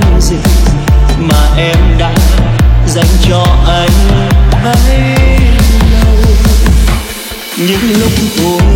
thứ gì mà em đã dành cho anh bấy lâu? Những lúc buồn